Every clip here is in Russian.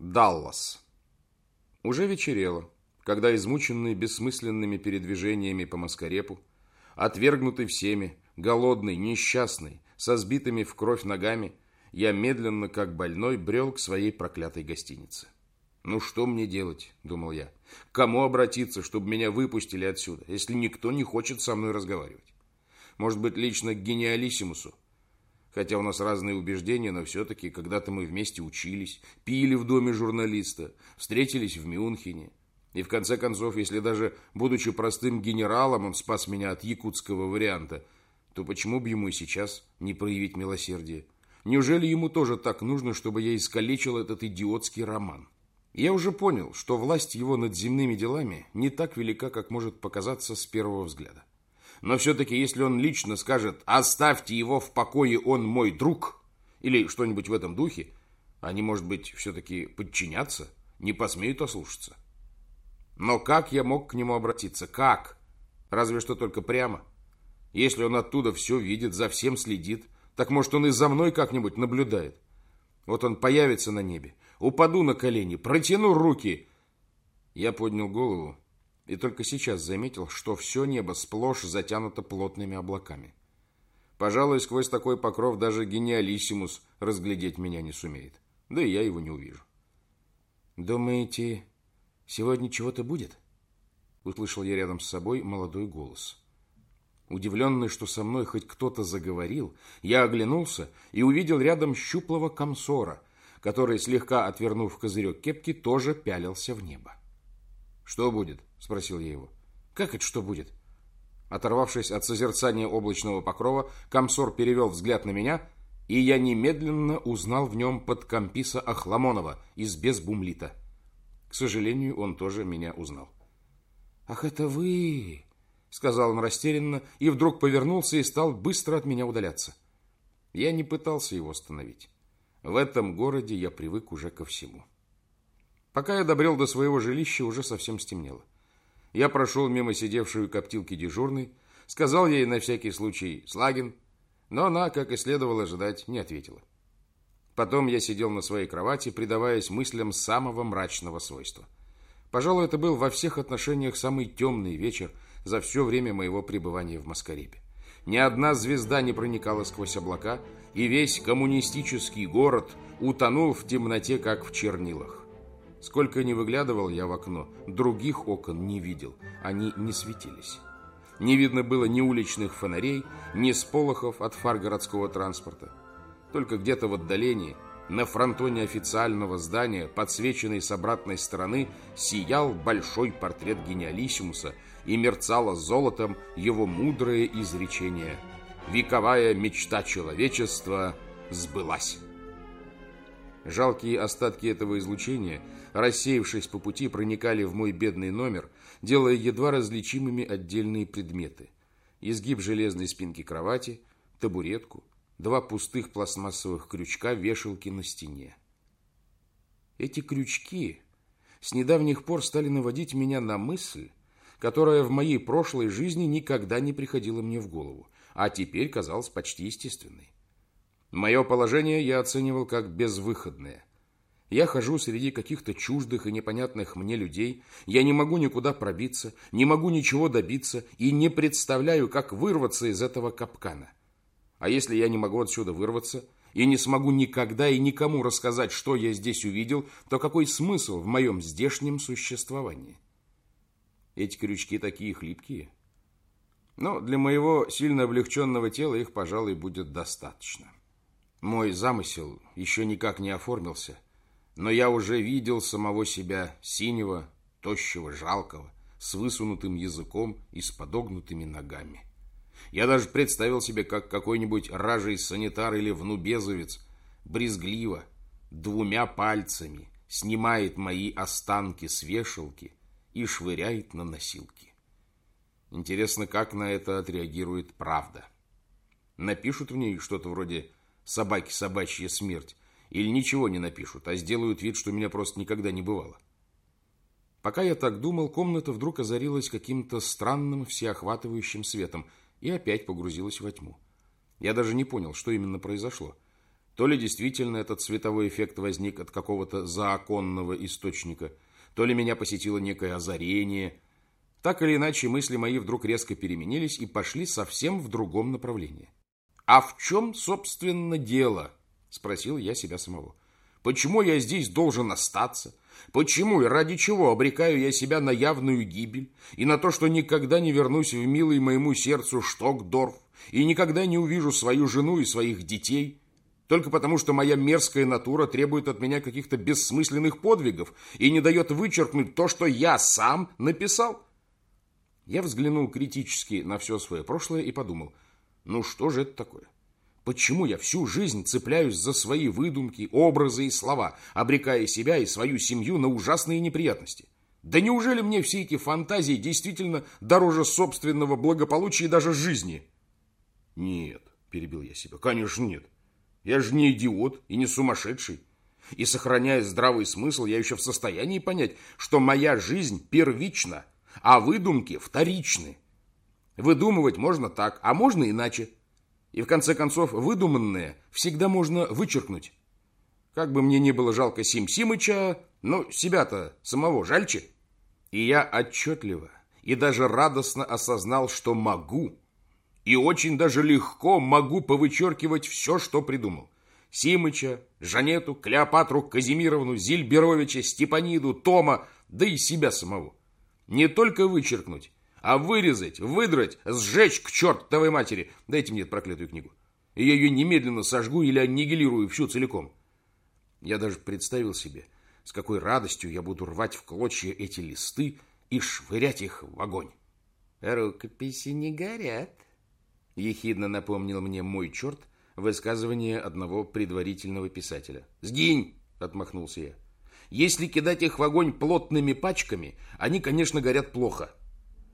Даллас. Уже вечерело, когда измученный бессмысленными передвижениями по Маскарепу, отвергнутый всеми, голодный, несчастный, со сбитыми в кровь ногами, я медленно, как больной, брел к своей проклятой гостинице. «Ну что мне делать?» – думал я. «К кому обратиться, чтобы меня выпустили отсюда, если никто не хочет со мной разговаривать? Может быть, лично к гениалиссимусу? Хотя у нас разные убеждения, но все-таки когда-то мы вместе учились, пили в доме журналиста, встретились в Мюнхене. И в конце концов, если даже, будучи простым генералом, он спас меня от якутского варианта, то почему бы ему и сейчас не проявить милосердие? Неужели ему тоже так нужно, чтобы я искалечил этот идиотский роман? Я уже понял, что власть его над земными делами не так велика, как может показаться с первого взгляда. Но все-таки, если он лично скажет «оставьте его в покое, он мой друг» или что-нибудь в этом духе, они, может быть, все-таки подчинятся, не посмеют ослушаться. Но как я мог к нему обратиться? Как? Разве что только прямо. Если он оттуда все видит, за всем следит, так может он и за мной как-нибудь наблюдает. Вот он появится на небе, упаду на колени, протяну руки. Я поднял голову и только сейчас заметил, что все небо сплошь затянуто плотными облаками. Пожалуй, сквозь такой покров даже гениалиссимус разглядеть меня не сумеет. Да и я его не увижу. «Думаете, сегодня чего-то будет?» Услышал я рядом с собой молодой голос. Удивленный, что со мной хоть кто-то заговорил, я оглянулся и увидел рядом щуплого комсора, который, слегка отвернув козырек кепки, тоже пялился в небо. «Что будет?» – спросил я его. «Как это что будет?» Оторвавшись от созерцания облачного покрова, комсор перевел взгляд на меня, и я немедленно узнал в нем подкомписа Ахламонова из Безбумлита. К сожалению, он тоже меня узнал. «Ах, это вы!» — сказал он растерянно, и вдруг повернулся и стал быстро от меня удаляться. Я не пытался его остановить. В этом городе я привык уже ко всему. Пока я добрел до своего жилища, уже совсем стемнело. Я прошел мимо сидевшей у коптилки дежурной, сказал ей на всякий случай «Слагин», но она, как и следовало ожидать, не ответила. Потом я сидел на своей кровати, предаваясь мыслям самого мрачного свойства. Пожалуй, это был во всех отношениях самый темный вечер за все время моего пребывания в Маскарепе. Ни одна звезда не проникала сквозь облака, и весь коммунистический город утонул в темноте, как в чернилах. Сколько ни выглядывал я в окно, других окон не видел, они не светились. Не видно было ни уличных фонарей, ни сполохов от фар городского транспорта. Только где-то в отдалении, на фронтоне официального здания, подсвеченный с обратной стороны, сиял большой портрет гениалиссимуса и мерцало золотом его мудрое изречение «Вековая мечта человечества сбылась». Жалкие остатки этого излучения – рассеявшись по пути, проникали в мой бедный номер, делая едва различимыми отдельные предметы. Изгиб железной спинки кровати, табуретку, два пустых пластмассовых крючка вешалки на стене. Эти крючки с недавних пор стали наводить меня на мысль, которая в моей прошлой жизни никогда не приходила мне в голову, а теперь казалась почти естественной. Мое положение я оценивал как безвыходное – я хожу среди каких-то чуждых и непонятных мне людей. Я не могу никуда пробиться, не могу ничего добиться и не представляю, как вырваться из этого капкана. А если я не могу отсюда вырваться и не смогу никогда и никому рассказать, что я здесь увидел, то какой смысл в моем здешнем существовании? Эти крючки такие хлипкие. Но для моего сильно облегченного тела их, пожалуй, будет достаточно. Мой замысел еще никак не оформился – но я уже видел самого себя синего, тощего, жалкого, с высунутым языком и с подогнутыми ногами. Я даже представил себе, как какой-нибудь ражий санитар или внубезовец брезгливо, двумя пальцами снимает мои останки с вешалки и швыряет на носилки. Интересно, как на это отреагирует правда. Напишут в ней что-то вроде «собаки собачья смерть», или ничего не напишут, а сделают вид, что меня просто никогда не бывало. Пока я так думал, комната вдруг озарилась каким-то странным всеохватывающим светом и опять погрузилась во тьму. Я даже не понял, что именно произошло. То ли действительно этот световой эффект возник от какого-то заоконного источника, то ли меня посетило некое озарение. Так или иначе, мысли мои вдруг резко переменились и пошли совсем в другом направлении. «А в чем, собственно, дело?» – спросил я себя самого. «Почему я здесь должен остаться? Почему и ради чего обрекаю я себя на явную гибель и на то, что никогда не вернусь в милый моему сердцу Штокдорф и никогда не увижу свою жену и своих детей?» только потому, что моя мерзкая натура требует от меня каких-то бессмысленных подвигов и не дает вычеркнуть то, что я сам написал. Я взглянул критически на все свое прошлое и подумал, ну что же это такое? Почему я всю жизнь цепляюсь за свои выдумки, образы и слова, обрекая себя и свою семью на ужасные неприятности? Да неужели мне все эти фантазии действительно дороже собственного благополучия и даже жизни? Нет, перебил я себя, конечно нет. Я же не идиот и не сумасшедший. И сохраняя здравый смысл, я еще в состоянии понять, что моя жизнь первична, а выдумки вторичны. Выдумывать можно так, а можно иначе. И в конце концов, выдуманное всегда можно вычеркнуть. Как бы мне ни было жалко Сим Симыча, но себя-то самого жальче. И я отчетливо и даже радостно осознал, что могу и очень даже легко могу повычеркивать все, что придумал. Симыча, Жанету, Клеопатру, Казимировну, Зильберовича, Степаниду, Тома, да и себя самого. Не только вычеркнуть, а вырезать, выдрать, сжечь к чертовой матери. Дайте мне эту проклятую книгу. И я ее немедленно сожгу или аннигилирую всю целиком. Я даже представил себе, с какой радостью я буду рвать в клочья эти листы и швырять их в огонь. Рукописи не горят, Ехидно напомнил мне мой черт высказывание одного предварительного писателя. «Сгинь!» — отмахнулся я. «Если кидать их в огонь плотными пачками, они, конечно, горят плохо.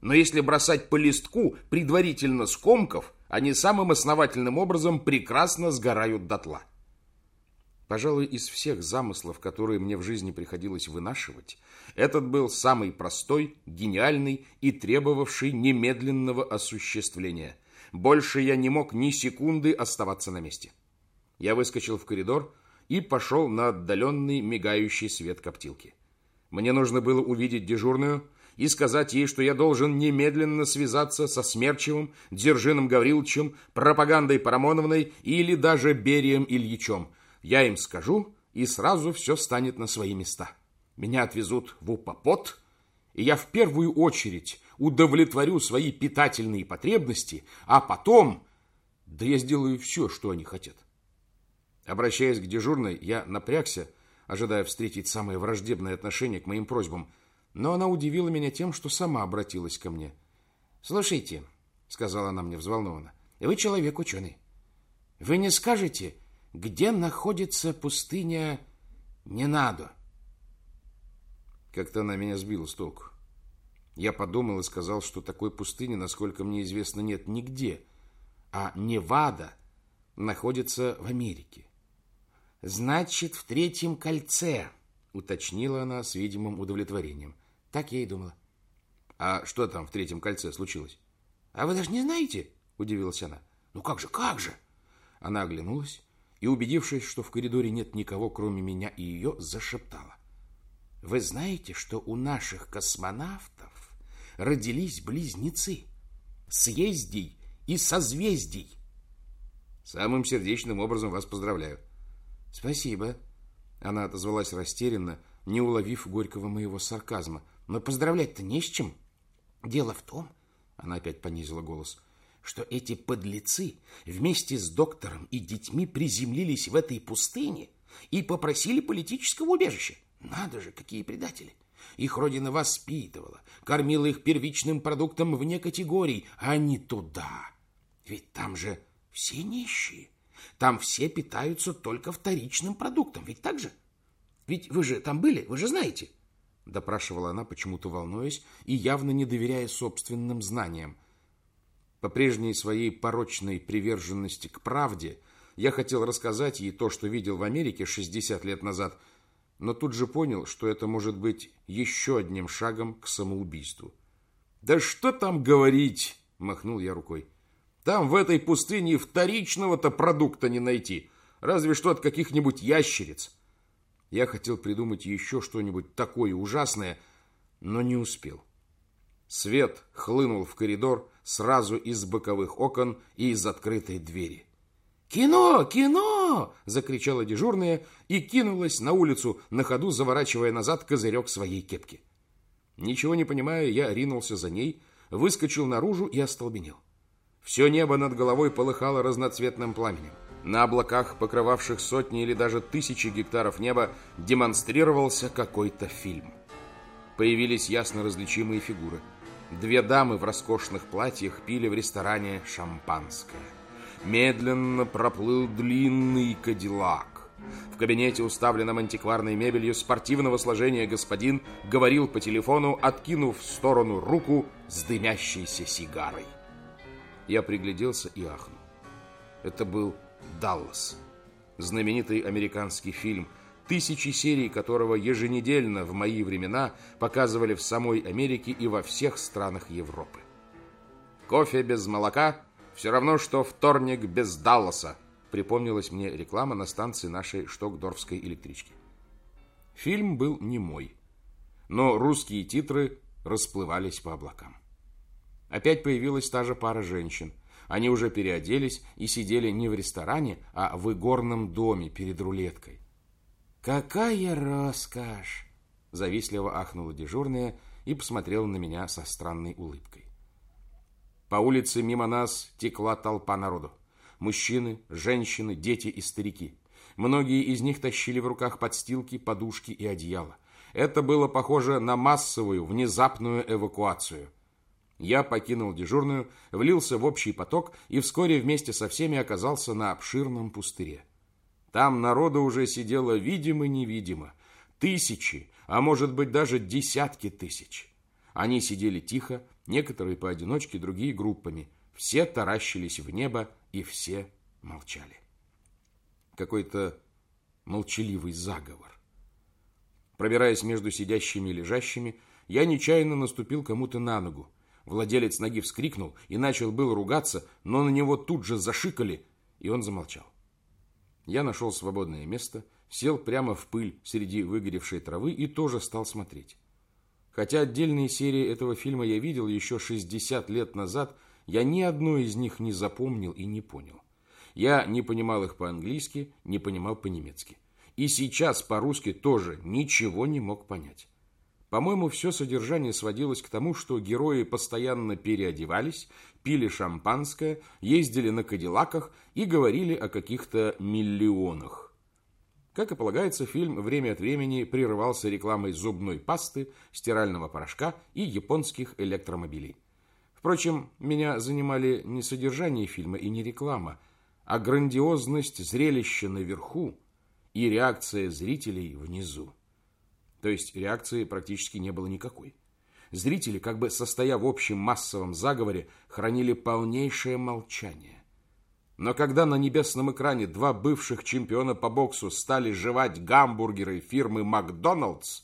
Но если бросать по листку, предварительно скомков, они самым основательным образом прекрасно сгорают дотла». Пожалуй, из всех замыслов, которые мне в жизни приходилось вынашивать, этот был самый простой, гениальный и требовавший немедленного осуществления – больше я не мог ни секунды оставаться на месте. Я выскочил в коридор и пошел на отдаленный мигающий свет коптилки. Мне нужно было увидеть дежурную и сказать ей, что я должен немедленно связаться со Смерчевым, Дзержином Гавриловичем, пропагандой Парамоновной или даже Берием Ильичем. Я им скажу, и сразу все станет на свои места. Меня отвезут в Упопот, и я в первую очередь удовлетворю свои питательные потребности, а потом... Да я сделаю все, что они хотят. Обращаясь к дежурной, я напрягся, ожидая встретить самое враждебное отношение к моим просьбам, но она удивила меня тем, что сама обратилась ко мне. «Слушайте», — сказала она мне взволнованно, — «вы человек ученый. Вы не скажете, где находится пустыня Ненадо?» Как-то она меня сбила с толку. Я подумал и сказал, что такой пустыни, насколько мне известно, нет нигде, а Невада находится в Америке. «Значит, в третьем кольце», — уточнила она с видимым удовлетворением. Так я и думала. «А что там в третьем кольце случилось?» «А вы даже не знаете?» — удивилась она. «Ну как же, как же?» Она оглянулась и, убедившись, что в коридоре нет никого, кроме меня и ее, зашептала. «Вы знаете, что у наших космонавтов родились близнецы. Съездий и созвездий. Самым сердечным образом вас поздравляю. Спасибо. Она отозвалась растерянно, не уловив горького моего сарказма. Но поздравлять-то не с чем. Дело в том, она опять понизила голос, что эти подлецы вместе с доктором и детьми приземлились в этой пустыне и попросили политического убежища. Надо же, какие предатели! Их родина воспитывала, кормила их первичным продуктом вне категорий, а не туда. Ведь там же все нищие. Там все питаются только вторичным продуктом. Ведь так же? Ведь вы же там были, вы же знаете. Допрашивала она, почему-то волнуясь и явно не доверяя собственным знаниям. По прежней своей порочной приверженности к правде я хотел рассказать ей то, что видел в Америке 60 лет назад – но тут же понял, что это может быть еще одним шагом к самоубийству. «Да что там говорить!» – махнул я рукой. «Там в этой пустыне вторичного-то продукта не найти, Разве что от каких-нибудь ящериц. Я хотел придумать еще что-нибудь такое ужасное, но не успел. Свет хлынул в коридор сразу из боковых окон и из открытой двери. «Кино! Кино!» – закричала дежурная и кинулась на улицу, на ходу заворачивая назад козырек своей кепки. Ничего не понимая, я ринулся за ней, выскочил наружу и остолбенел. Все небо над головой полыхало разноцветным пламенем. На облаках, покрывавших сотни или даже тысячи гектаров неба, демонстрировался какой-то фильм. Появились ясно различимые фигуры – Две дамы в роскошных платьях пили в ресторане шампанское. Медленно проплыл длинный кадиллак. В кабинете, уставленном антикварной мебелью спортивного сложения господин, говорил по телефону, откинув в сторону руку с дымящейся сигарой. Я пригляделся и ахнул. Это был «Даллас», знаменитый американский фильм – тысячи серий которого еженедельно в мои времена показывали в самой Америке и во всех странах Европы. Кофе без молока все равно, что вторник без Далласа, припомнилась мне реклама на станции нашей Штокдорфской электрички. Фильм был не мой, но русские титры расплывались по облакам. Опять появилась та же пара женщин. Они уже переоделись и сидели не в ресторане, а в игорном доме перед рулеткой. «Какая роскошь!» Завистливо ахнула дежурная и посмотрела на меня со странной улыбкой. По улице мимо нас текла толпа народу. Мужчины, женщины, дети и старики. Многие из них тащили в руках подстилки, подушки и одеяла. Это было похоже на массовую, внезапную эвакуацию. Я покинул дежурную, влился в общий поток и вскоре вместе со всеми оказался на обширном пустыре. Там народу уже сидело видимо-невидимо. Тысячи, а может быть даже десятки тысяч. Они сидели тихо, некоторые поодиночке, другие группами. Все таращились в небо, и все молчали. Какой-то молчаливый заговор. Пробираясь между сидящими и лежащими, я нечаянно наступил кому-то на ногу. Владелец ноги вскрикнул и начал был ругаться, но на него тут же зашикали, и он замолчал. Я нашел свободное место, сел прямо в пыль среди выгоревшей травы и тоже стал смотреть. Хотя отдельные серии этого фильма я видел еще 60 лет назад, я ни одной из них не запомнил и не понял. Я не понимал их по-английски, не понимал по-немецки. И сейчас по-русски тоже ничего не мог понять. По-моему, все содержание сводилось к тому, что герои постоянно переодевались, пили шампанское, ездили на кадиллаках и говорили о каких-то миллионах. Как и полагается, фильм время от времени прерывался рекламой зубной пасты, стирального порошка и японских электромобилей. Впрочем, меня занимали не содержание фильма и не реклама, а грандиозность зрелища наверху и реакция зрителей внизу. То есть реакции практически не было никакой. Зрители, как бы состоя в общем массовом заговоре, хранили полнейшее молчание. Но когда на небесном экране два бывших чемпиона по боксу стали жевать гамбургеры фирмы «Макдоналдс»,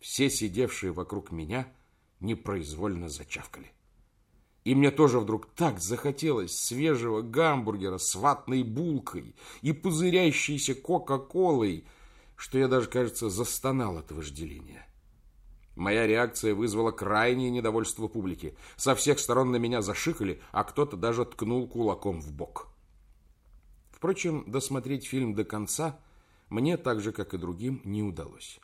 все сидевшие вокруг меня непроизвольно зачавкали. И мне тоже вдруг так захотелось свежего гамбургера с ватной булкой и пузырящейся кока-колой – что я даже, кажется, застонал от вожделения. Моя реакция вызвала крайнее недовольство публики. Со всех сторон на меня зашикали, а кто-то даже ткнул кулаком в бок. Впрочем, досмотреть фильм до конца мне, так же, как и другим, не удалось.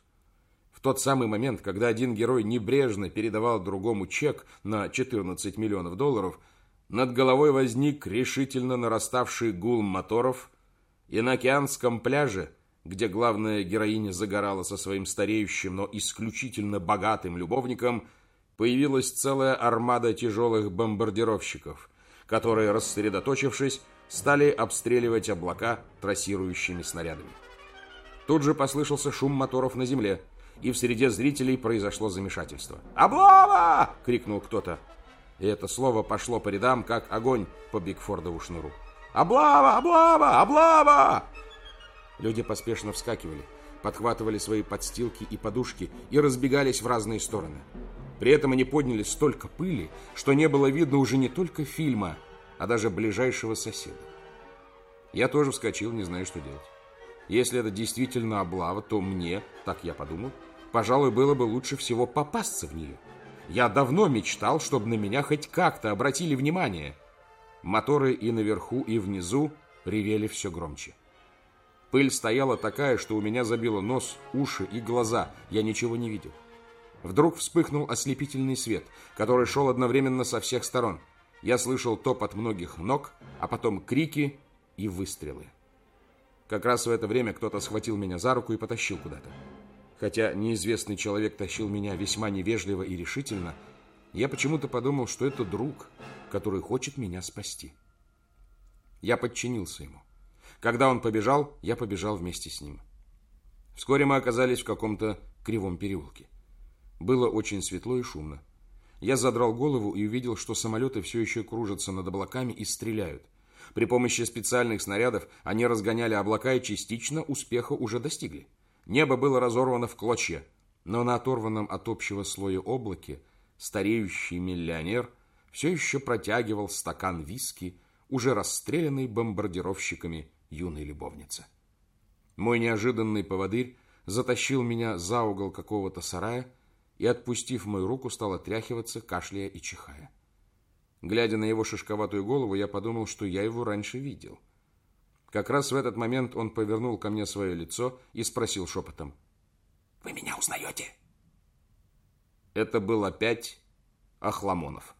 В тот самый момент, когда один герой небрежно передавал другому чек на 14 миллионов долларов, над головой возник решительно нараставший гул моторов, и на океанском пляже где главная героиня загорала со своим стареющим, но исключительно богатым любовником, появилась целая армада тяжелых бомбардировщиков, которые, рассредоточившись, стали обстреливать облака трассирующими снарядами. Тут же послышался шум моторов на земле, и в среде зрителей произошло замешательство. «Облава!» — крикнул кто-то. И это слово пошло по рядам, как огонь по Бигфордову шнуру. «Облава! Облава! Облава!» Люди поспешно вскакивали, подхватывали свои подстилки и подушки и разбегались в разные стороны. При этом они подняли столько пыли, что не было видно уже не только фильма, а даже ближайшего соседа. Я тоже вскочил, не зная, что делать. Если это действительно облава, то мне, так я подумал, пожалуй, было бы лучше всего попасться в нее. Я давно мечтал, чтобы на меня хоть как-то обратили внимание. Моторы и наверху, и внизу ревели все громче. Пыль стояла такая, что у меня забило нос, уши и глаза. Я ничего не видел. Вдруг вспыхнул ослепительный свет, который шел одновременно со всех сторон. Я слышал топот многих ног, а потом крики и выстрелы. Как раз в это время кто-то схватил меня за руку и потащил куда-то. Хотя неизвестный человек тащил меня весьма невежливо и решительно, я почему-то подумал, что это друг, который хочет меня спасти. Я подчинился ему. Когда он побежал, я побежал вместе с ним. Вскоре мы оказались в каком-то кривом переулке. Было очень светло и шумно. Я задрал голову и увидел, что самолеты все еще кружатся над облаками и стреляют. При помощи специальных снарядов они разгоняли облака и частично успеха уже достигли. Небо было разорвано в клочья, но на оторванном от общего слоя облаке стареющий миллионер все еще протягивал стакан виски, уже расстрелянный бомбардировщиками юной любовницы. Мой неожиданный поводырь затащил меня за угол какого-то сарая и, отпустив мою руку, стал отряхиваться, кашляя и чихая. Глядя на его шишковатую голову, я подумал, что я его раньше видел. Как раз в этот момент он повернул ко мне свое лицо и спросил шепотом. «Вы меня узнаете?» Это был опять Ахламонов.